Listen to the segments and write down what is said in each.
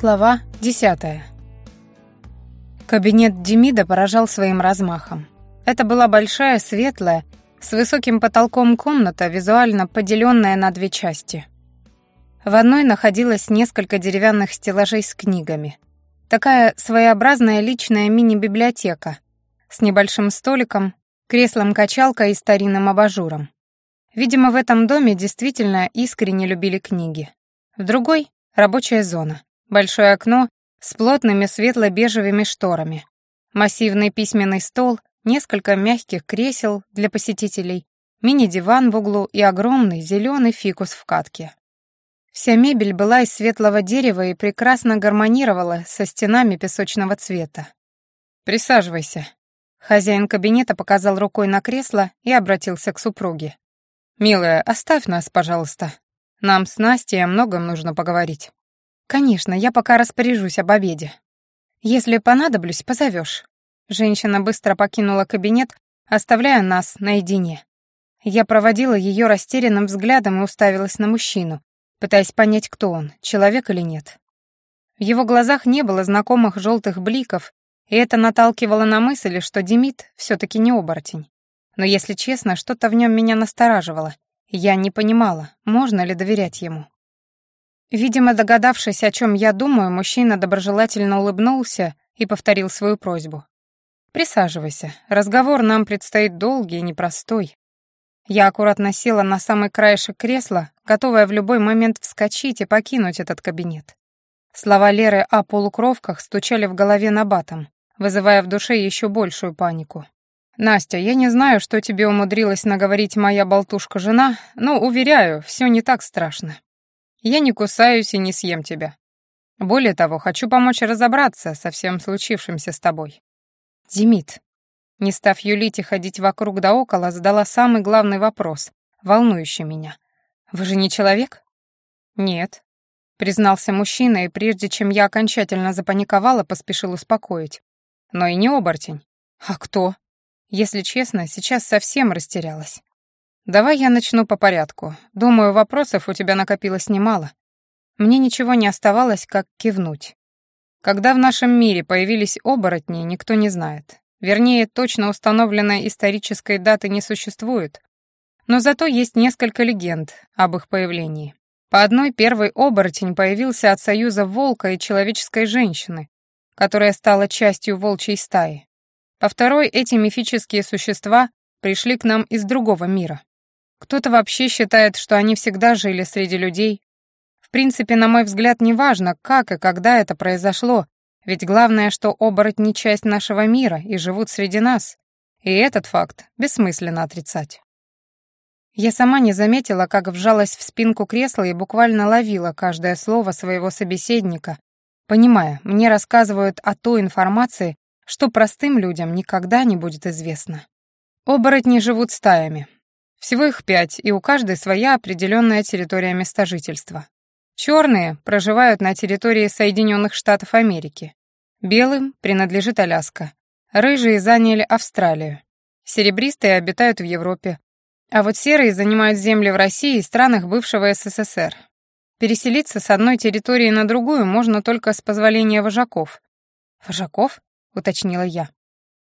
Глава 10. Кабинет Демида поражал своим размахом. Это была большая, светлая, с высоким потолком комната, визуально поделенная на две части. В одной находилось несколько деревянных стеллажей с книгами. Такая своеобразная личная мини-библиотека с небольшим столиком, креслом-качалкой и старинным абажуром. Видимо, в этом доме действительно искренне любили книги. В другой — рабочая зона. Большое окно с плотными светло-бежевыми шторами. Массивный письменный стол, несколько мягких кресел для посетителей, мини-диван в углу и огромный зеленый фикус в катке. Вся мебель была из светлого дерева и прекрасно гармонировала со стенами песочного цвета. «Присаживайся». Хозяин кабинета показал рукой на кресло и обратился к супруге. «Милая, оставь нас, пожалуйста. Нам с Настей о многом нужно поговорить». «Конечно, я пока распоряжусь об обеде. Если понадоблюсь, позовешь». Женщина быстро покинула кабинет, оставляя нас наедине. Я проводила ее растерянным взглядом и уставилась на мужчину, пытаясь понять, кто он, человек или нет. В его глазах не было знакомых желтых бликов, и это наталкивало на мысль, что Демид все-таки не оборотень. Но, если честно, что-то в нем меня настораживало, я не понимала, можно ли доверять ему. Видимо, догадавшись, о чем я думаю, мужчина доброжелательно улыбнулся и повторил свою просьбу. «Присаживайся. Разговор нам предстоит долгий и непростой». Я аккуратно села на самый краешек кресла, готовая в любой момент вскочить и покинуть этот кабинет. Слова Леры о полукровках стучали в голове набатом, вызывая в душе еще большую панику. «Настя, я не знаю, что тебе умудрилась наговорить моя болтушка-жена, но, уверяю, все не так страшно. Я не кусаюсь и не съем тебя. Более того, хочу помочь разобраться со всем случившимся с тобой. Демид, не став юлить и ходить вокруг да около, задала самый главный вопрос, волнующий меня. Вы же не человек? Нет, признался мужчина, и прежде чем я окончательно запаниковала, поспешил успокоить. Но и не оборотень. А кто? Если честно, сейчас совсем растерялась. «Давай я начну по порядку. Думаю, вопросов у тебя накопилось немало». Мне ничего не оставалось, как кивнуть. Когда в нашем мире появились оборотни, никто не знает. Вернее, точно установленной исторической даты не существует. Но зато есть несколько легенд об их появлении. По одной первый оборотень появился от союза волка и человеческой женщины, которая стала частью волчьей стаи. По второй эти мифические существа пришли к нам из другого мира. Кто-то вообще считает, что они всегда жили среди людей. В принципе, на мой взгляд, неважно, как и когда это произошло, ведь главное, что оборотни — часть нашего мира и живут среди нас. И этот факт бессмысленно отрицать. Я сама не заметила, как вжалась в спинку кресла и буквально ловила каждое слово своего собеседника, понимая, мне рассказывают о той информации, что простым людям никогда не будет известно. Оборотни живут стаями, всего их пять, и у каждой своя определенная территория места жительства. Черные проживают на территории Соединенных Штатов Америки. Белым принадлежит Аляска. Рыжие заняли Австралию. Серебристые обитают в Европе. А вот серые занимают земли в России и странах бывшего СССР. Переселиться с одной территории на другую можно только с позволения вожаков. «Вожаков?» — уточнила я.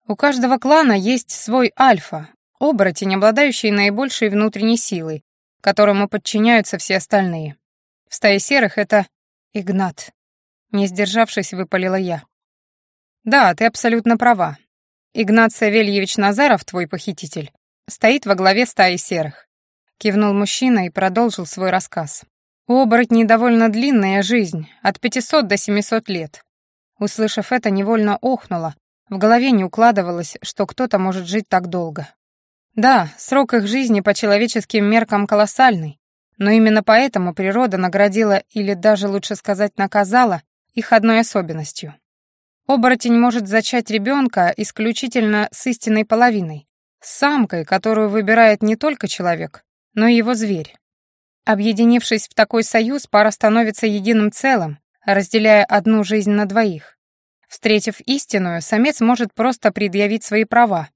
У каждого клана есть свой альфа, Оборотень, обладающий наибольшей внутренней силой, которому подчиняются все остальные. В стае серых это Игнат. Не сдержавшись, выпалила я. Да, ты абсолютно права. Игнат Савельевич Назаров, твой похититель, стоит во главе стаи серых. Кивнул мужчина и продолжил свой рассказ. У оборотней довольно длинная жизнь, от 500 до 700 лет. Услышав это, невольно охнула. В голове не укладывалось, что кто-то может жить так долго. Да, срок их жизни по человеческим меркам колоссальный, но именно поэтому природа наградила, или даже лучше сказать наказала, их одной особенностью. Оборотень может зачать ребенка исключительно с истинной половиной, с самкой, которую выбирает не только человек, но и его зверь. Объединившись в такой союз, пара становится единым целым, разделяя одну жизнь на двоих. Встретив истинную, самец может просто предъявить свои права,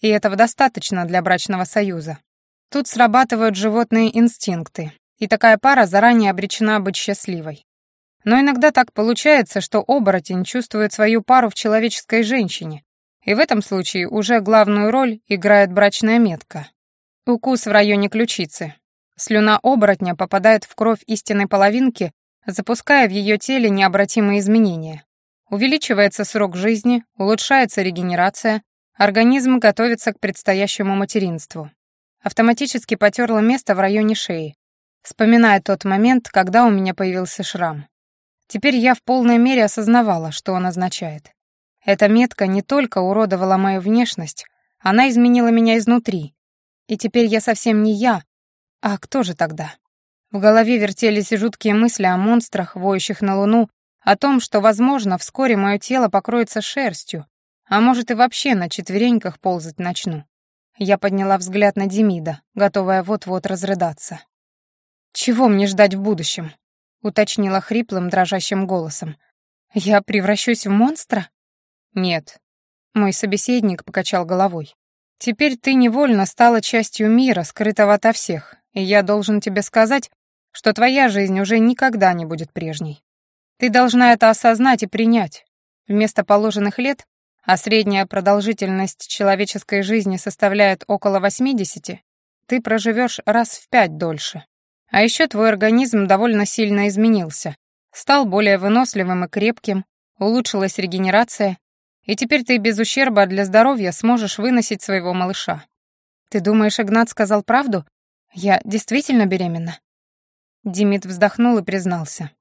и этого достаточно для брачного союза. Тут срабатывают животные инстинкты, и такая пара заранее обречена быть счастливой. Но иногда так получается, что оборотень чувствует свою пару в человеческой женщине, и в этом случае уже главную роль играет брачная метка. Укус в районе ключицы. Слюна оборотня попадает в кровь истинной половинки, запуская в ее теле необратимые изменения. Увеличивается срок жизни, улучшается регенерация, организм готовится к предстоящему материнству. Автоматически потерла место в районе шеи, вспоминая тот момент, когда у меня появился шрам. Теперь я в полной мере осознавала, что он означает. Эта метка не только уродовала мою внешность, она изменила меня изнутри. И теперь я совсем не я, а кто же тогда? В голове вертелись жуткие мысли о монстрах, воющих на луну, о том, что, возможно, вскоре мое тело покроется шерстью, а может и вообще на четвереньках ползать начну. Я подняла взгляд на Демида, готовая вот-вот разрыдаться. «Чего мне ждать в будущем?» — уточнила хриплым, дрожащим голосом. «Я превращусь в монстра?» «Нет». Мой собеседник покачал головой. «Теперь ты невольно стала частью мира, скрытого ото всех, и я должен тебе сказать, что твоя жизнь уже никогда не будет прежней. Ты должна это осознать и принять. Вместо положенных лет, а средняя продолжительность человеческой жизни составляет около 80, ты проживешь раз в пять дольше. А еще твой организм довольно сильно изменился, стал более выносливым и крепким, улучшилась регенерация, и теперь ты без ущерба для здоровья сможешь выносить своего малыша. Ты думаешь, Игнат сказал правду? Я действительно беременна? Димит вздохнул и признался.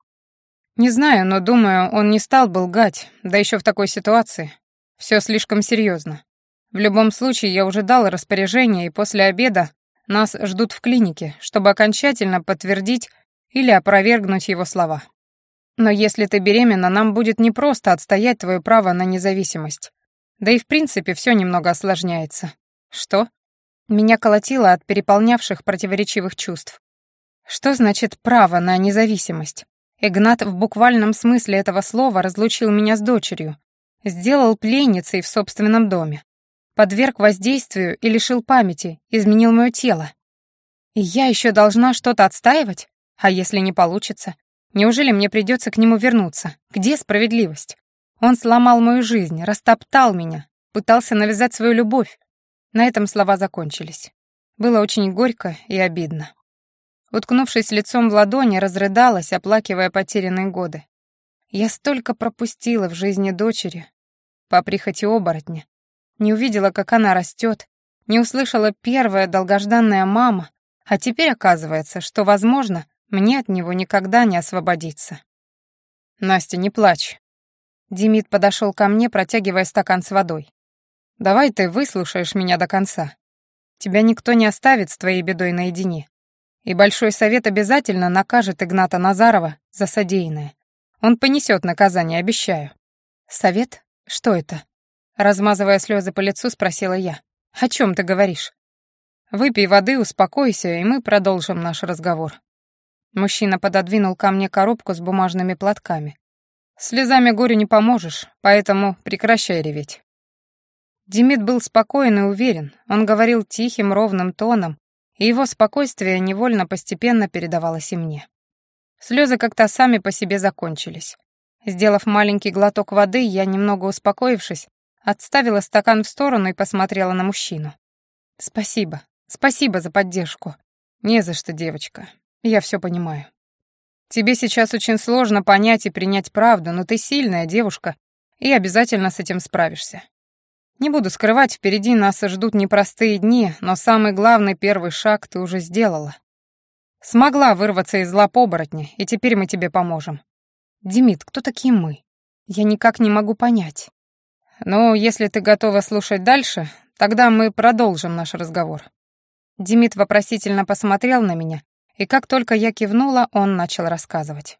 Не знаю, но думаю, он не стал бы лгать, да еще в такой ситуации. Все слишком серьезно. В любом случае, я уже дал распоряжение, и после обеда нас ждут в клинике, чтобы окончательно подтвердить или опровергнуть его слова. Но если ты беременна, нам будет непросто отстоять твое право на независимость. Да и в принципе все немного осложняется. Что? Меня колотило от переполнявших противоречивых чувств. Что значит право на независимость? Игнат в буквальном смысле этого слова разлучил меня с дочерью, сделал пленницей в собственном доме, подверг воздействию и лишил памяти, изменил мое тело. И я еще должна что-то отстаивать? А если не получится? Неужели мне придется к нему вернуться? Где справедливость? Он сломал мою жизнь, растоптал меня, пытался навязать свою любовь. На этом слова закончились. Было очень горько и обидно. Уткнувшись лицом в ладони, разрыдалась, оплакивая потерянные годы. Я столько пропустила в жизни дочери, по прихоти оборотня. Не увидела, как она растет, не услышала первая долгожданная мама, а теперь оказывается, что, возможно, мне от него никогда не освободиться. «Настя, не плачь». Демид подошел ко мне, протягивая стакан с водой. «Давай ты выслушаешь меня до конца. Тебя никто не оставит с твоей бедой наедине. И Большой Совет обязательно накажет Игната Назарова за содеянное. Он понесет наказание, обещаю. Совет? Что это? Размазывая слезы по лицу, спросила я. О чем ты говоришь? Выпей воды, успокойся, и мы продолжим наш разговор. Мужчина пододвинул ко мне коробку с бумажными платками. Слезами горю не поможешь, поэтому прекращай реветь. Демид был спокоен и уверен. Он говорил тихим, ровным тоном, и его спокойствие невольно постепенно передавалось и мне. Слезы как-то сами по себе закончились. Сделав маленький глоток воды, я, немного успокоившись, отставила стакан в сторону и посмотрела на мужчину. «Спасибо, спасибо за поддержку. Не за что, девочка. Я все понимаю. Тебе сейчас очень сложно понять и принять правду, но ты сильная девушка и обязательно с этим справишься. Не буду скрывать, впереди нас ждут непростые дни, но самый главный первый шаг ты уже сделала. Смогла вырваться из лап оборотня, и теперь мы тебе поможем. Демид, кто такие мы? Я никак не могу понять. Ну, если ты готова слушать дальше, тогда мы продолжим наш разговор. Демид вопросительно посмотрел на меня, и как только я кивнула, он начал рассказывать.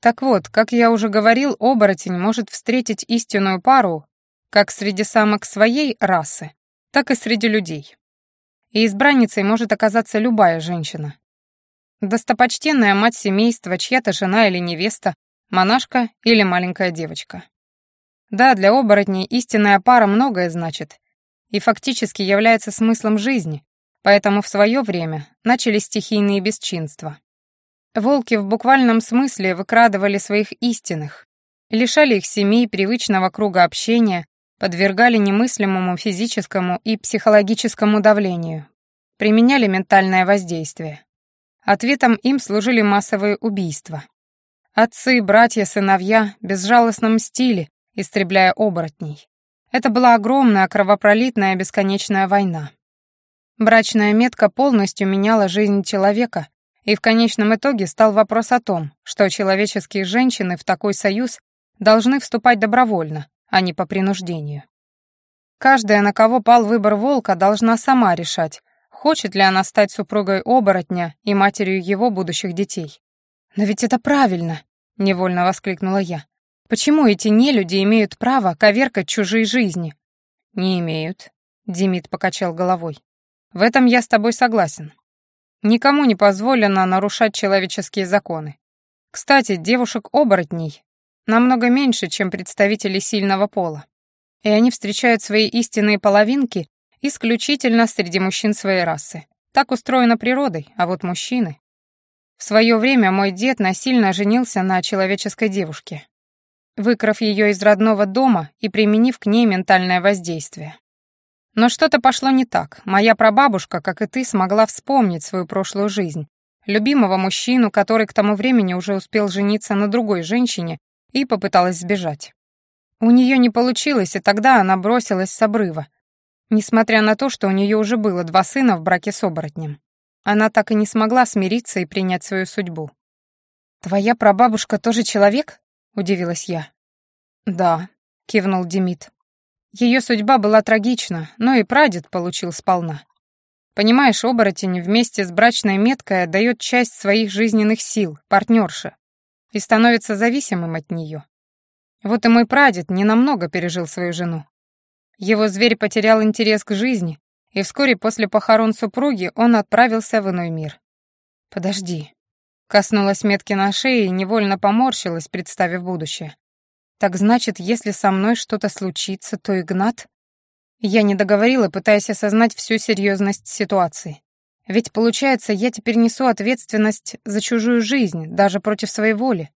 Так вот, как я уже говорил, оборотень может встретить истинную пару как среди самок своей расы, так и среди людей. И избранницей может оказаться любая женщина. Достопочтенная мать семейства, чья-то жена или невеста, монашка или маленькая девочка. Да, для оборотней истинная пара многое значит и фактически является смыслом жизни, поэтому в свое время начали стихийные бесчинства. Волки в буквальном смысле выкрадывали своих истинных, лишали их семей привычного круга общения, подвергали немыслимому физическому и психологическому давлению, применяли ментальное воздействие. Ответом им служили массовые убийства. Отцы, братья, сыновья безжалостно мстили, истребляя оборотней. Это была огромная кровопролитная бесконечная война. Брачная метка полностью меняла жизнь человека, и в конечном итоге стал вопрос о том, что человеческие женщины в такой союз должны вступать добровольно, а не по принуждению. Каждая, на кого пал выбор волка, должна сама решать, хочет ли она стать супругой оборотня и матерью его будущих детей. «Но ведь это правильно!» — невольно воскликнула я. «Почему эти нелюди имеют право коверкать чужие жизни?» «Не имеют», — Демид покачал головой. «В этом я с тобой согласен. Никому не позволено нарушать человеческие законы. Кстати, девушек-оборотней намного меньше, чем представителей сильного пола. И они встречают свои истинные половинки исключительно среди мужчин своей расы. Так устроено природой, а вот мужчины... В свое время мой дед насильно женился на человеческой девушке, выкрав ее из родного дома и применив к ней ментальное воздействие. Но что-то пошло не так. Моя прабабушка, как и ты, смогла вспомнить свою прошлую жизнь, любимого мужчину, который к тому времени уже успел жениться на другой женщине и попыталась сбежать. У нее не получилось, и тогда она бросилась с обрыва, несмотря на то, что у нее уже было два сына в браке с оборотнем. Она так и не смогла смириться и принять свою судьбу. «Твоя прабабушка тоже человек?» — удивилась я. «Да», — кивнул Демид. Ее судьба была трагична, но и прадед получил сполна. Понимаешь, оборотень вместе с брачной меткой дает часть своих жизненных сил, партнерше, и становится зависимым от нее. Вот и мой прадед ненамного пережил свою жену. Его зверь потерял интерес к жизни, и вскоре после похорон супруги он отправился в иной мир. «Подожди». Коснулась метки на шее и невольно поморщилась, представив будущее. «Так значит, если со мной что-то случится, то Игнат...» Я не договорила, пытаясь осознать всю серьезность ситуации. Ведь, получается, я теперь несу ответственность за чужую жизнь, даже против своей воли.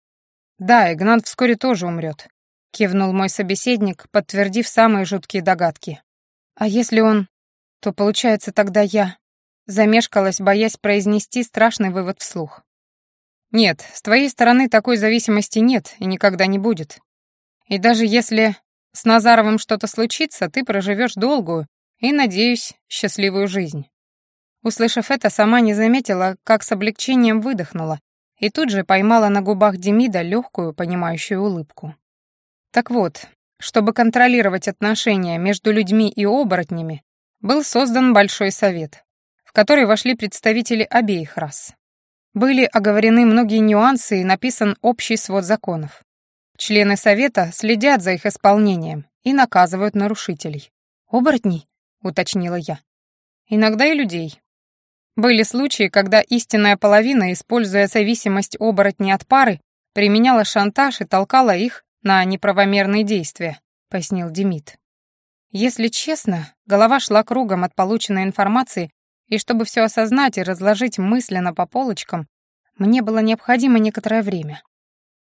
Да, Игнат вскоре тоже умрет, кивнул мой собеседник, подтвердив самые жуткие догадки. А если он... то получается тогда я... Замешкалась, боясь произнести страшный вывод вслух. Нет, с твоей стороны такой зависимости нет и никогда не будет. И даже если с Назаровым что-то случится, ты проживешь долгую и, надеюсь, счастливую жизнь. Услышав это, сама не заметила, как с облегчением выдохнула, и тут же поймала на губах Демида легкую, понимающую улыбку. Так вот, чтобы контролировать отношения между людьми и оборотнями, был создан Большой Совет, в который вошли представители обеих рас. Были оговорены многие нюансы и написан общий свод законов. Члены Совета следят за их исполнением и наказывают нарушителей. «Оборотней?» — уточнила я. «Иногда и людей», были случаи, когда истинная половина, используя зависимость оборотней от пары, применяла шантаж и толкала их на неправомерные действия, пояснил Демид. Если честно, голова шла кругом от полученной информации, и чтобы все осознать и разложить мысленно по полочкам, мне было необходимо некоторое время.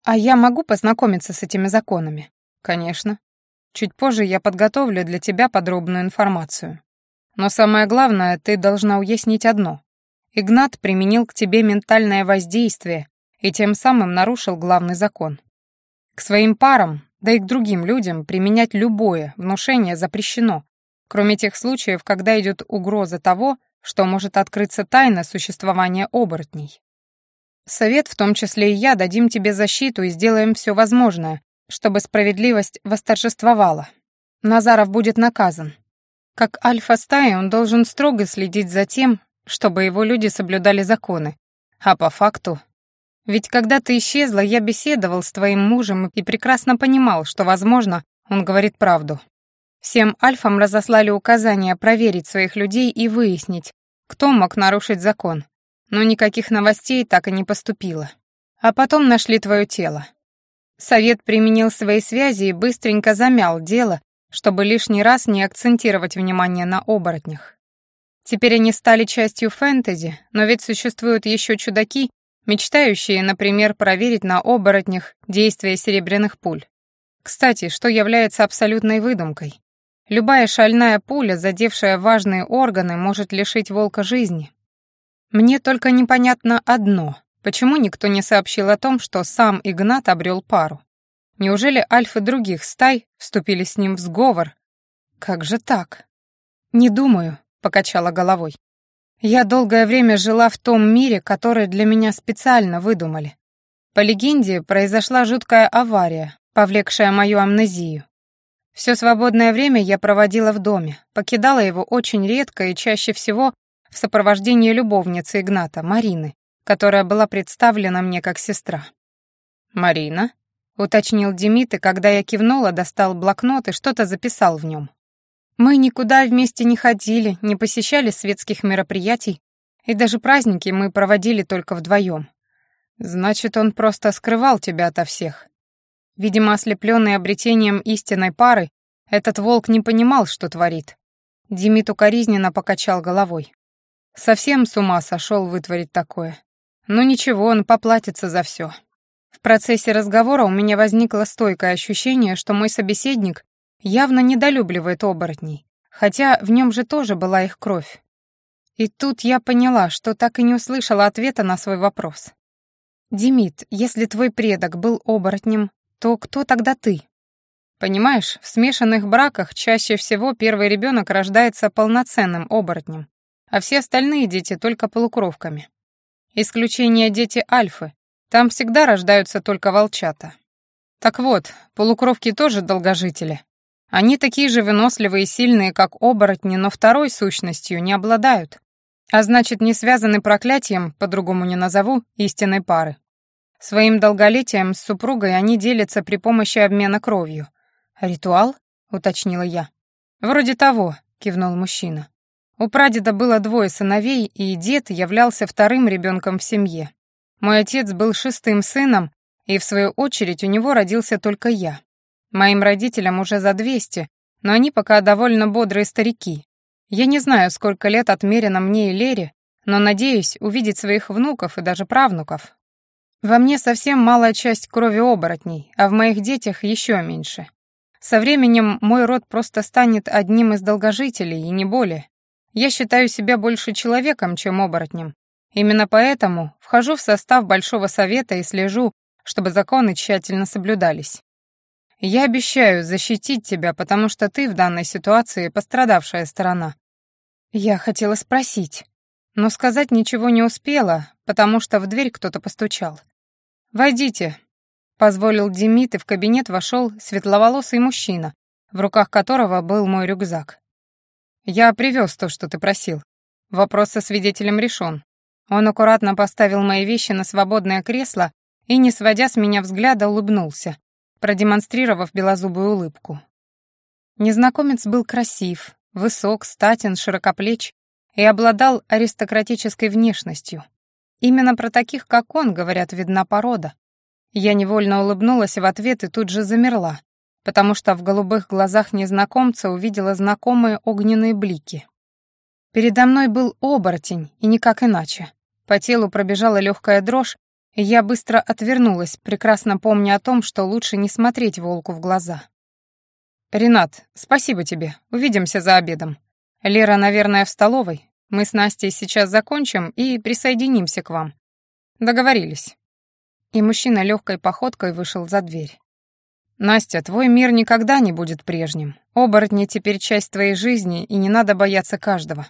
А я могу познакомиться с этими законами? Конечно. Чуть позже я подготовлю для тебя подробную информацию. Но самое главное, ты должна уяснить одно. Игнат применил к тебе ментальное воздействие и тем самым нарушил главный закон. К своим парам, да и к другим людям применять любое внушение запрещено, кроме тех случаев, когда идет угроза того, что может открыться тайна существования оборотней. Совет, в том числе и я, дадим тебе защиту и сделаем все возможное, чтобы справедливость восторжествовала. Назаров будет наказан, как альфа-стаи он должен строго следить за тем, чтобы его люди соблюдали законы. А по факту... Ведь когда ты исчезла, я беседовал с твоим мужем и прекрасно понимал, что, возможно, он говорит правду. Всем альфам разослали указания проверить своих людей и выяснить, кто мог нарушить закон. Но никаких новостей так и не поступило. А потом нашли твое тело. Совет применил свои связи и быстренько замял дело, чтобы лишний раз не акцентировать внимание на оборотнях. Теперь они стали частью фэнтези, но ведь существуют еще чудаки, мечтающие, например, проверить на оборотнях действие серебряных пуль. Кстати, что является абсолютной выдумкой. Любая шальная пуля, задевшая важные органы, может лишить волка жизни. Мне только непонятно одно. Почему никто не сообщил о том, что сам Игнат обрел пару? Неужели альфы других стай вступили с ним в сговор? Как же так? Не думаю, покачала головой. Я долгое время жила в том мире, который для меня специально выдумали. По легенде, произошла жуткая авария, повлекшая мою амнезию. Все свободное время я проводила в доме, покидала его очень редко и чаще всего в сопровождении любовницы Игната, Марины, которая была представлена мне как сестра. «Марина?» — уточнил Демид, и когда я кивнула, достал блокнот и что-то записал в нем. Мы никуда вместе не ходили, не посещали светских мероприятий, и даже праздники мы проводили только вдвоем. Значит, он просто скрывал тебя ото всех. Видимо, ослепленный обретением истинной пары, этот волк не понимал, что творит. Демид укоризненно покачал головой. Совсем с ума сошел вытворить такое. Ну ничего, он поплатится за все. В процессе разговора у меня возникло стойкое ощущение, что мой собеседник явно недолюбливает оборотней, хотя в нем же тоже была их кровь. И тут я поняла, что так и не услышала ответа на свой вопрос. «Демид, если твой предок был оборотнем, то кто тогда ты? Понимаешь, в смешанных браках чаще всего первый ребенок рождается полноценным оборотнем, а все остальные дети только полукровками. Исключение дети альфы. Там всегда рождаются только волчата. Так вот, полукровки тоже долгожители. Они такие же выносливые и сильные, как оборотни, но второй сущностью не обладают. А значит, не связаны проклятием, по-другому не назову, истинной пары. Своим долголетием с супругой они делятся при помощи обмена кровью. «Ритуал?» — уточнила я. «Вроде того», — кивнул мужчина. У прадеда было двое сыновей, и дед являлся вторым ребенком в семье. Мой отец был шестым сыном, и в свою очередь у него родился только я. Моим родителям уже за двести, но они пока довольно бодрые старики. Я не знаю, сколько лет отмерено мне и Лере, но надеюсь увидеть своих внуков и даже правнуков, во мне совсем малая часть крови оборотней, а в моих детях еще меньше. Со временем мой род просто станет одним из долгожителей, и не более. Я считаю себя больше человеком, чем оборотнем. Именно поэтому вхожу в состав Большого Совета и слежу, чтобы законы тщательно соблюдались. Я обещаю защитить тебя, потому что ты в данной ситуации пострадавшая сторона. Я хотела спросить, но сказать ничего не успела, потому что в дверь кто-то постучал. «Войдите», — позволил Демид, и в кабинет вошел светловолосый мужчина, в руках которого был мой рюкзак. «Я привез то, что ты просил. Вопрос со свидетелем решен». Он аккуратно поставил мои вещи на свободное кресло и, не сводя с меня взгляда, улыбнулся, продемонстрировав белозубую улыбку. Незнакомец был красив, высок, статен, широкоплеч и обладал аристократической внешностью. Именно про таких, как он, говорят, видна порода. Я невольно улыбнулась в ответ и тут же замерла, потому что в голубых глазах незнакомца увидела знакомые огненные блики. Передо мной был оборотень, и никак иначе. По телу пробежала легкая дрожь, я быстро отвернулась, прекрасно помня о том, что лучше не смотреть волку в глаза. «Ренат, спасибо тебе. Увидимся за обедом. Лера, наверное, в столовой. Мы с Настей сейчас закончим и присоединимся к вам. Договорились». И мужчина легкой походкой вышел за дверь. «Настя, твой мир никогда не будет прежним. Оборотни теперь часть твоей жизни, и не надо бояться каждого.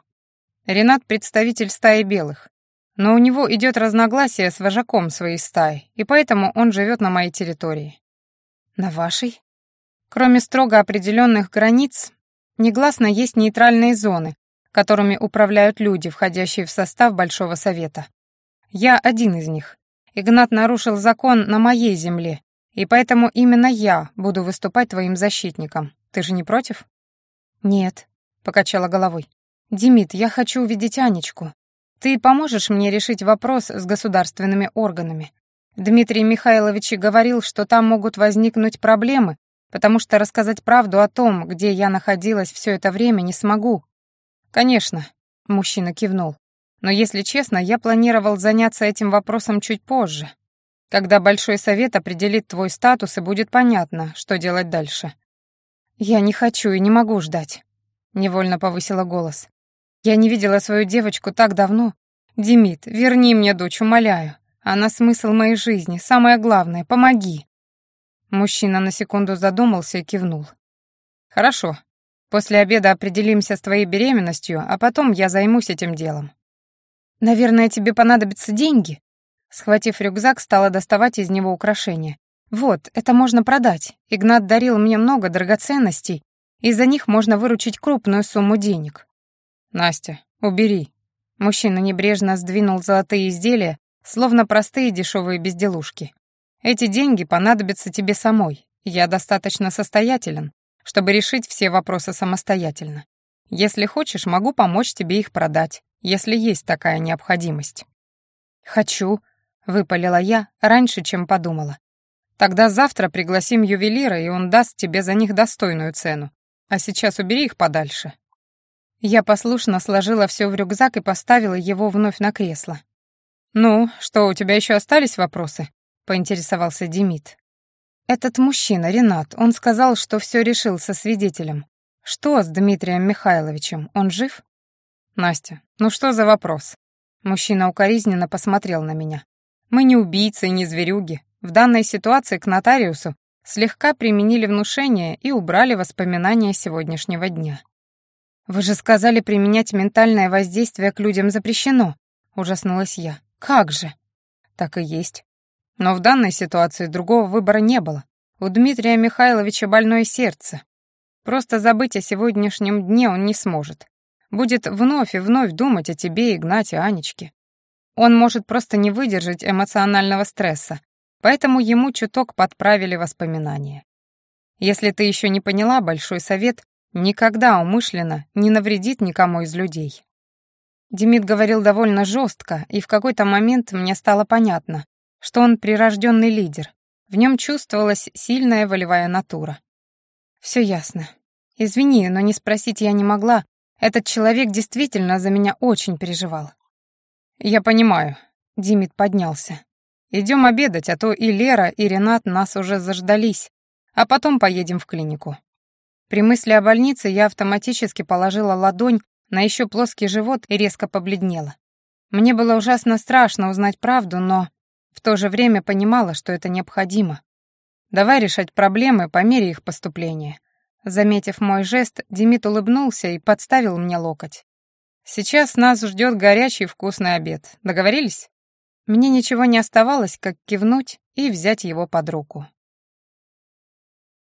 Ренат — представитель стаи белых, но у него идет разногласие с вожаком своей стаи, и поэтому он живет на моей территории». «На вашей?» Кроме строго определенных границ, негласно есть нейтральные зоны, которыми управляют люди, входящие в состав Большого Совета. Я один из них. Игнат нарушил закон на моей земле, и поэтому именно я буду выступать твоим защитником. Ты же не против? Нет, покачала головой. Демид, я хочу увидеть Анечку. Ты поможешь мне решить вопрос с государственными органами. Дмитрий Михайлович говорил, что там могут возникнуть проблемы, потому что рассказать правду о том, где я находилась все это время, не смогу, «Конечно», — мужчина кивнул. Но, если честно, я планировал заняться этим вопросом чуть позже, когда Большой Совет определит твой статус и будет понятно, что делать дальше. Я не хочу и не могу ждать, невольно повысила голос. Я не видела свою девочку так давно. Демид, верни мне дочь, умоляю. Она смысл моей жизни, самое главное, помоги. Мужчина на секунду задумался и кивнул. Хорошо. После обеда определимся с твоей беременностью, а потом я займусь этим делом. Наверное, тебе понадобятся деньги. Схватив рюкзак, стала доставать из него украшения. Вот, это можно продать. Игнат дарил мне много драгоценностей, и за них можно выручить крупную сумму денег. Настя, убери. Мужчина небрежно сдвинул золотые изделия, словно простые дешевые безделушки. Эти деньги понадобятся тебе самой. Я достаточно состоятелен, чтобы решить все вопросы самостоятельно. Если хочешь, могу помочь тебе их продать, если есть такая необходимость. Хочу, выпалила я раньше, чем подумала. Тогда завтра пригласим ювелира, и он даст тебе за них достойную цену. А сейчас убери их подальше. Я послушно сложила все в рюкзак и поставила его вновь на кресло. «Ну, что, у тебя еще остались вопросы?» — поинтересовался Демид. «Этот мужчина, Ренат, он сказал, что все решил со свидетелем. Что с Дмитрием Михайловичем? Он жив?» «Настя, ну что за вопрос?» Мужчина укоризненно посмотрел на меня. «Мы не убийцы и не зверюги. В данной ситуации к нотариусу слегка применили внушение и убрали воспоминания сегодняшнего дня. «Вы же сказали, применять ментальное воздействие к людям запрещено», — ужаснулась я. «Как же?» «Так и есть. Но в данной ситуации другого выбора не было. У Дмитрия Михайловича больное сердце. Просто забыть о сегодняшнем дне он не сможет. Будет вновь и вновь думать о тебе, Игнате, Анечке. Он может просто не выдержать эмоционального стресса, поэтому ему чуток подправили воспоминания. Если ты еще не поняла, Большой Совет никогда умышленно не навредит никому из людей. Демид говорил довольно жестко, и в какой-то момент мне стало понятно, что он прирожденный лидер. В нем чувствовалась сильная волевая натура. Все ясно. Извини, но не спросить я не могла. Этот человек действительно за меня очень переживал. Я понимаю. Димит поднялся. Идем обедать, а то и Лера, и Ренат нас уже заждались, а потом поедем в клинику. При мысли о больнице я автоматически положила ладонь на еще плоский живот и резко побледнела. Мне было ужасно страшно узнать правду, но в то же время понимала, что это необходимо. Давай решать проблемы по мере их поступления. Заметив мой жест, Демид улыбнулся и подставил мне локоть. Сейчас нас ждет горячий вкусный обед. Договорились? Мне ничего не оставалось, как кивнуть и взять его под руку.